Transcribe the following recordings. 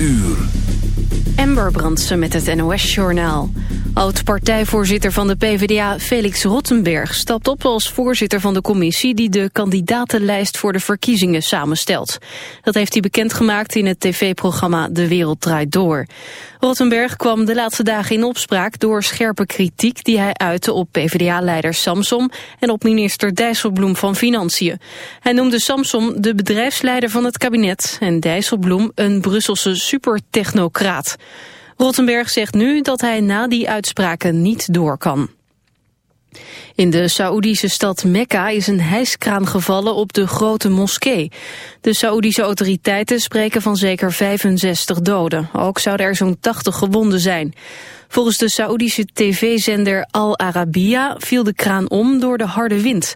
uur. Ember Brandsen met het NOS-journaal. Oud-partijvoorzitter van de PvdA Felix Rottenberg stapt op als voorzitter van de commissie die de kandidatenlijst voor de verkiezingen samenstelt. Dat heeft hij bekendgemaakt in het tv-programma De Wereld Draait Door. Rottenberg kwam de laatste dagen in opspraak door scherpe kritiek die hij uitte op PvdA-leider Samsom en op minister Dijsselbloem van Financiën. Hij noemde Samsom de bedrijfsleider van het kabinet en Dijsselbloem een Brusselse supertechnocraat. Rottenberg zegt nu dat hij na die uitspraken niet door kan. In de Saoedische stad Mekka is een hijskraan gevallen op de grote moskee. De Saoedische autoriteiten spreken van zeker 65 doden. Ook zouden er zo'n 80 gewonden zijn. Volgens de Saoedische tv-zender Al Arabiya viel de kraan om door de harde wind.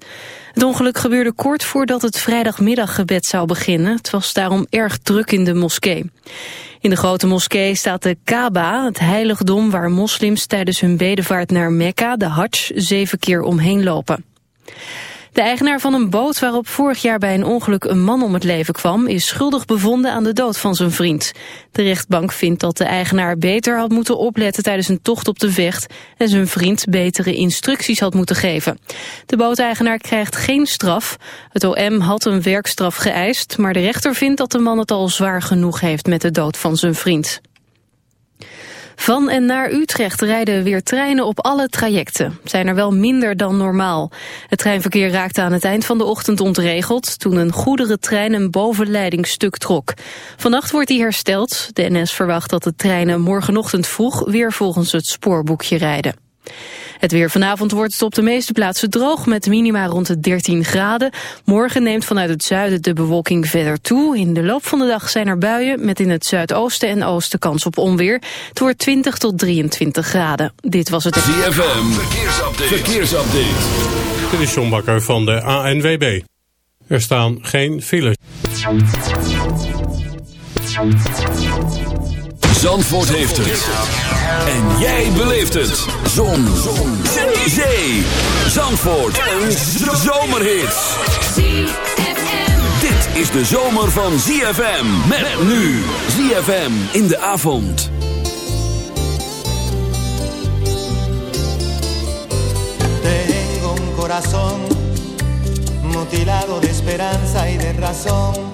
Het ongeluk gebeurde kort voordat het vrijdagmiddaggebed zou beginnen. Het was daarom erg druk in de moskee. In de grote moskee staat de Kaaba, het heiligdom waar moslims tijdens hun bedevaart naar Mekka, de Hajj, zeven keer omheen lopen. De eigenaar van een boot waarop vorig jaar bij een ongeluk een man om het leven kwam... is schuldig bevonden aan de dood van zijn vriend. De rechtbank vindt dat de eigenaar beter had moeten opletten tijdens een tocht op de vecht... en zijn vriend betere instructies had moeten geven. De booteigenaar krijgt geen straf. Het OM had een werkstraf geëist, maar de rechter vindt dat de man het al zwaar genoeg heeft met de dood van zijn vriend. Van en naar Utrecht rijden weer treinen op alle trajecten. Zijn er wel minder dan normaal. Het treinverkeer raakte aan het eind van de ochtend ontregeld... toen een goederentrein een bovenleidingstuk trok. Vannacht wordt die hersteld. De NS verwacht dat de treinen morgenochtend vroeg... weer volgens het spoorboekje rijden. Het weer vanavond wordt het op de meeste plaatsen droog met minima rond de 13 graden. Morgen neemt vanuit het zuiden de bewolking verder toe. In de loop van de dag zijn er buien met in het zuidoosten en oosten kans op onweer. Het wordt 20 tot 23 graden. Dit was het... ZFM, verkeersupdate. verkeersupdate. Dit is John Bakker van de ANWB. Er staan geen files. Zandvoort heeft het. En jij beleeft het. Zon. Zon. Zee. Zandvoort. Een zomerhit. Dit is de zomer van ZFM. Met nu. ZFM in de avond. Tengo un corazón mutilado de esperanza y de razón.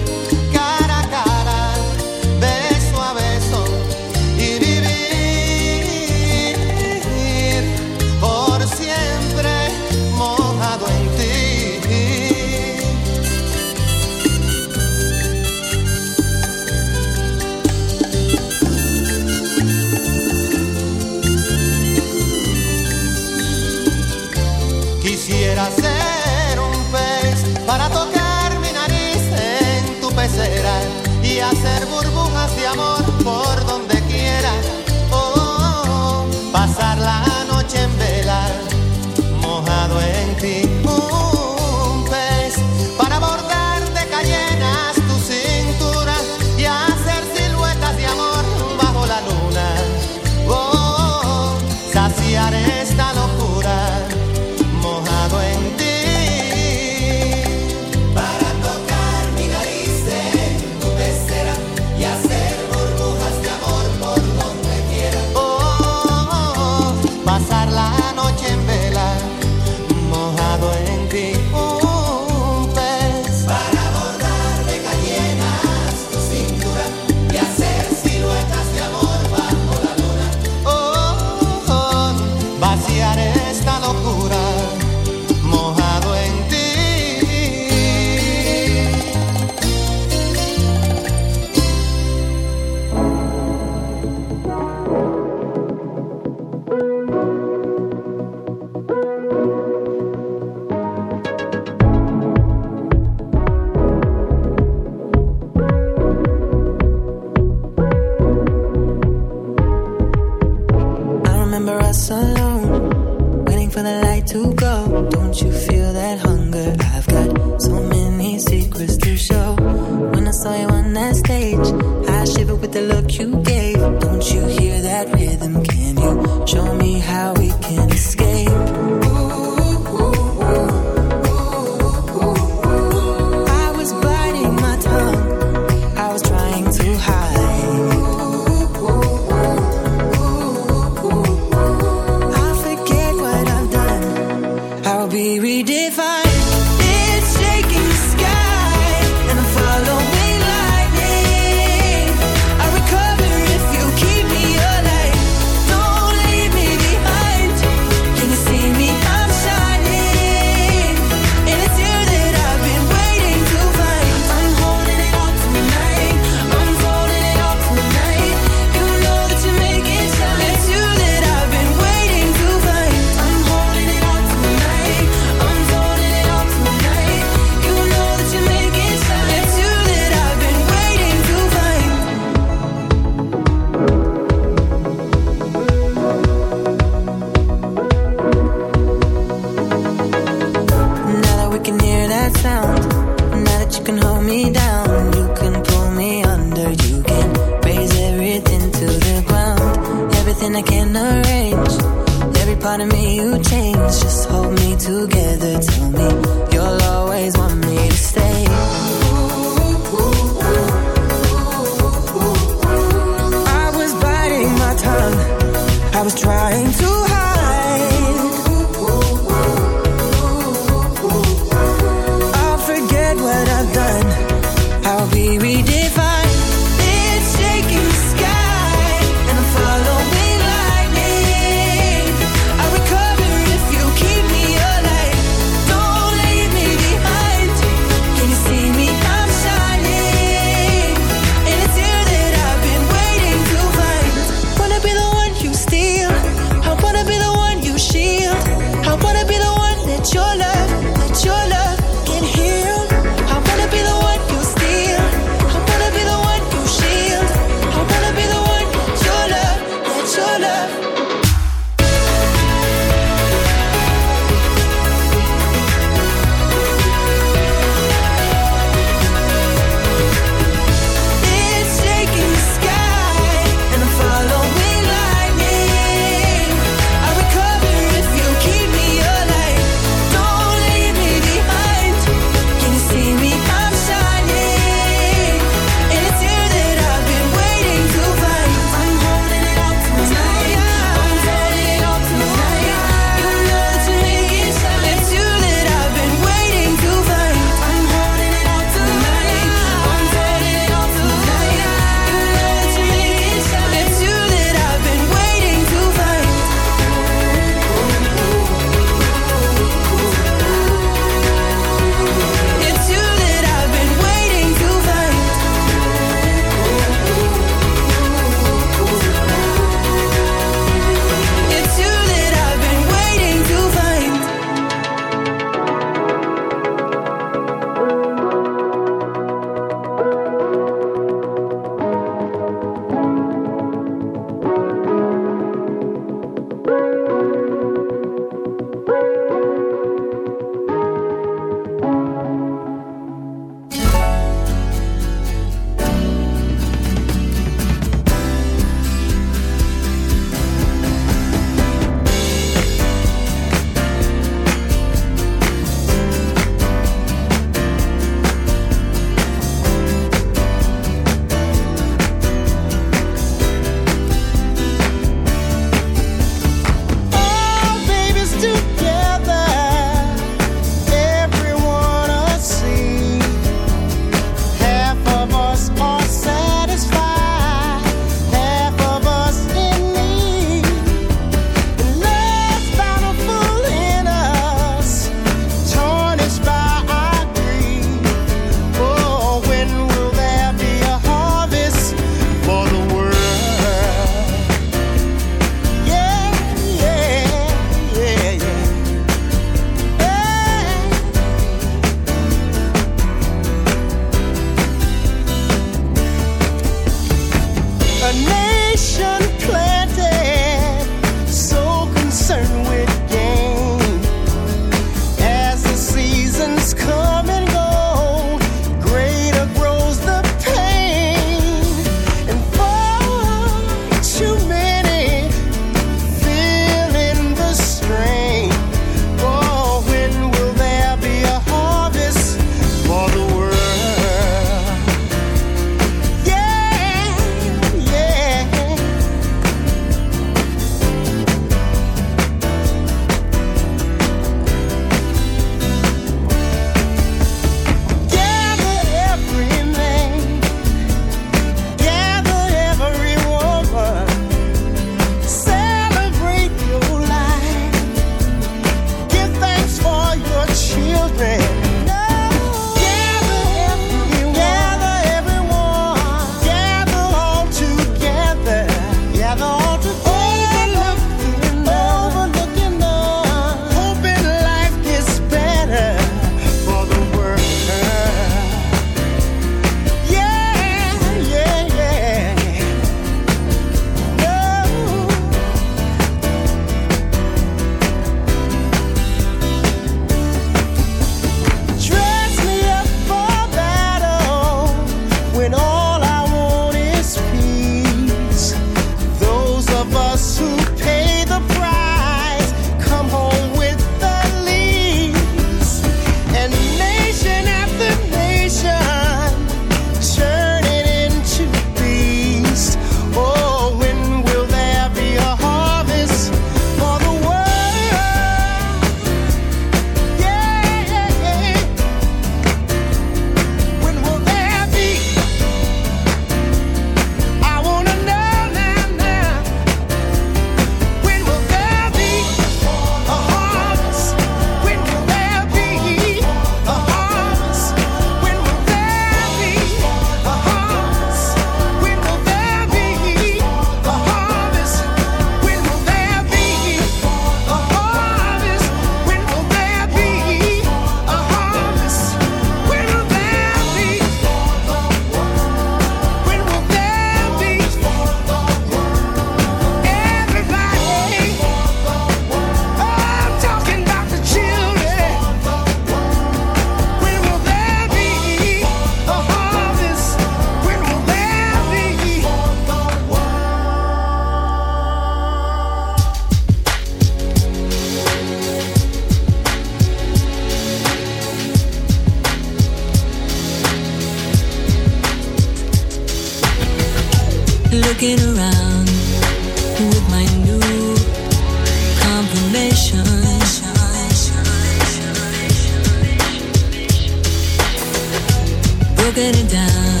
broken and down.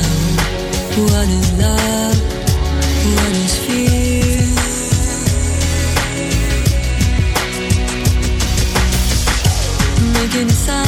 What is love? What is fear? Making a sound.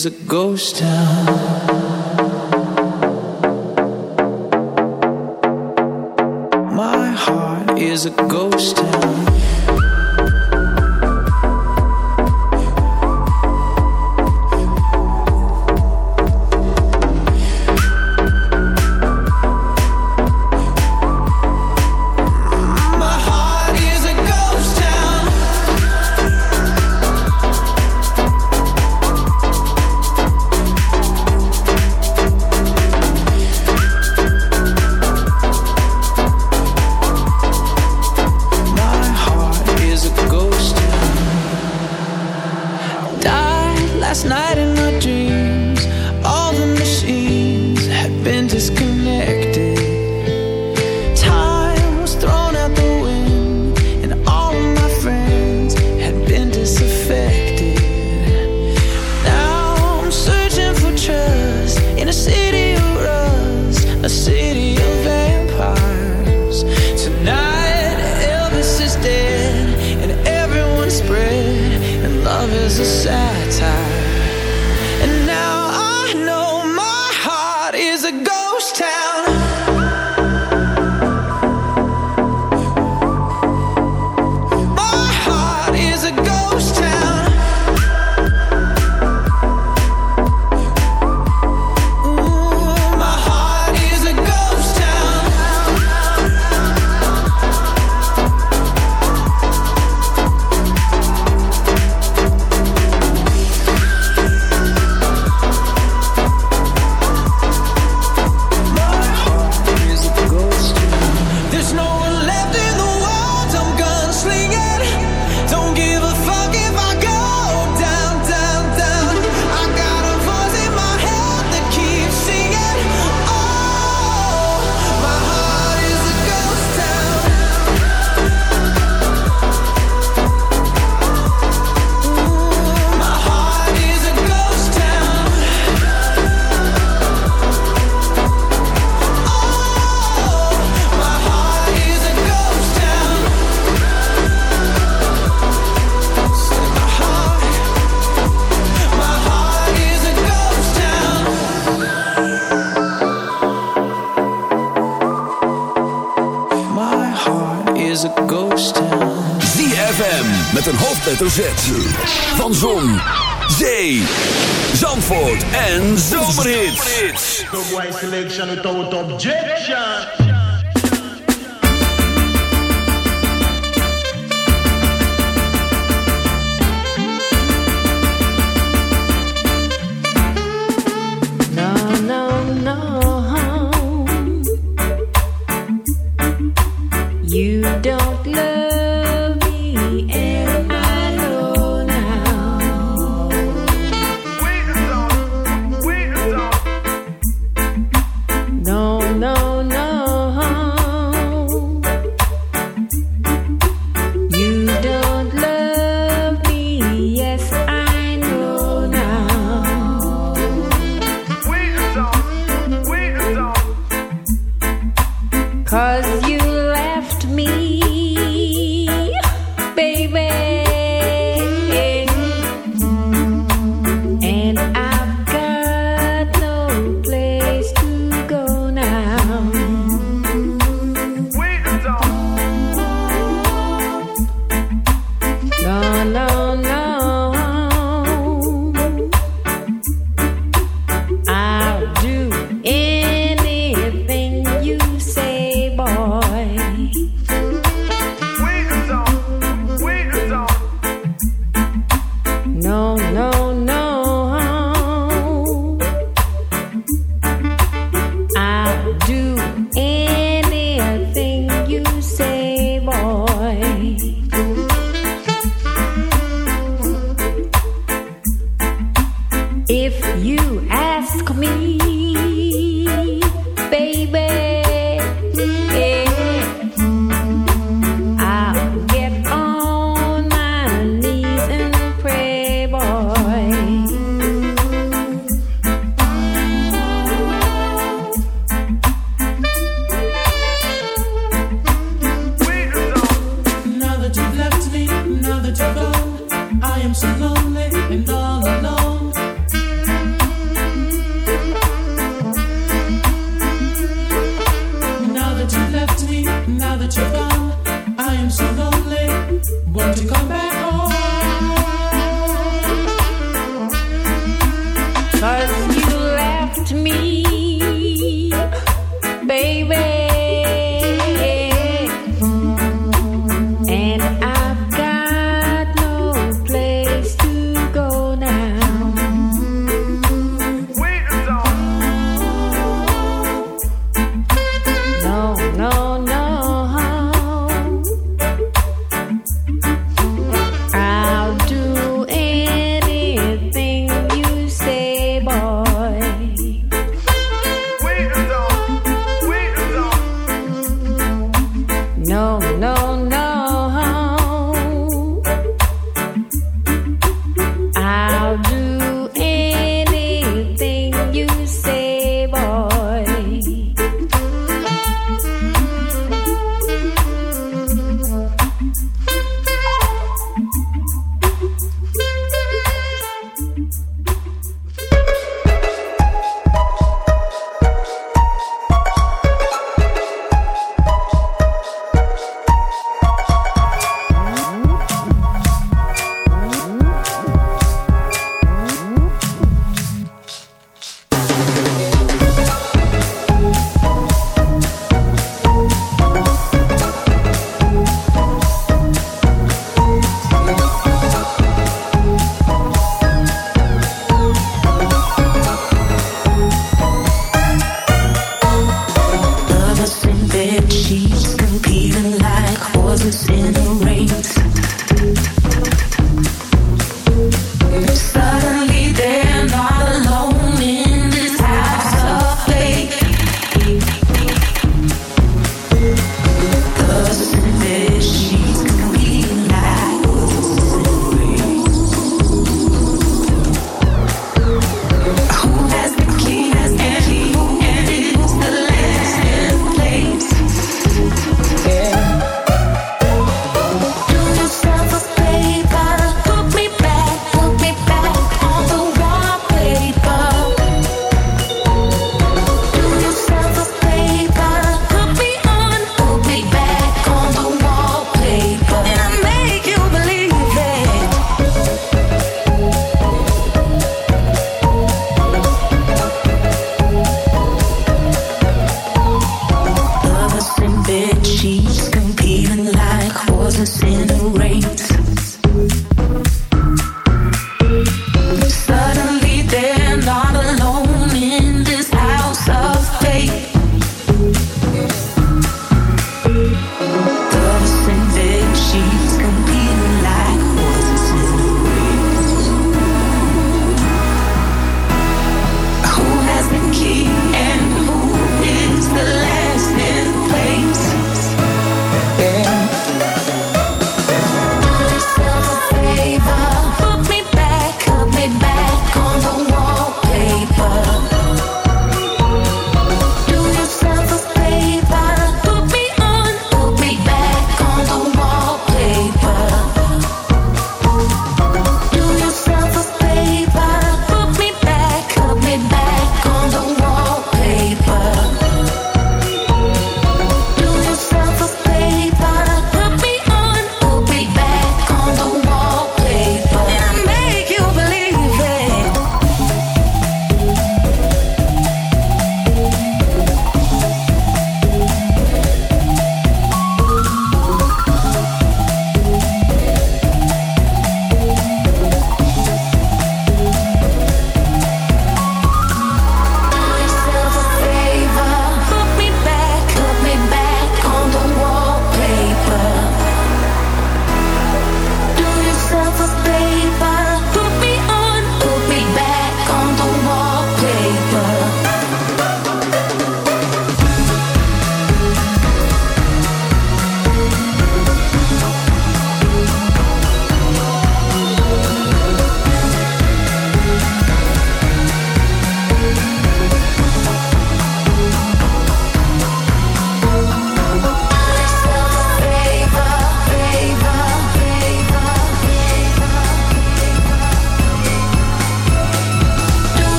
is a ghost town. ZFM met een hoofdletter Z. Van Zon, Zee, Zandvoort en Zomerhits. The selection objection.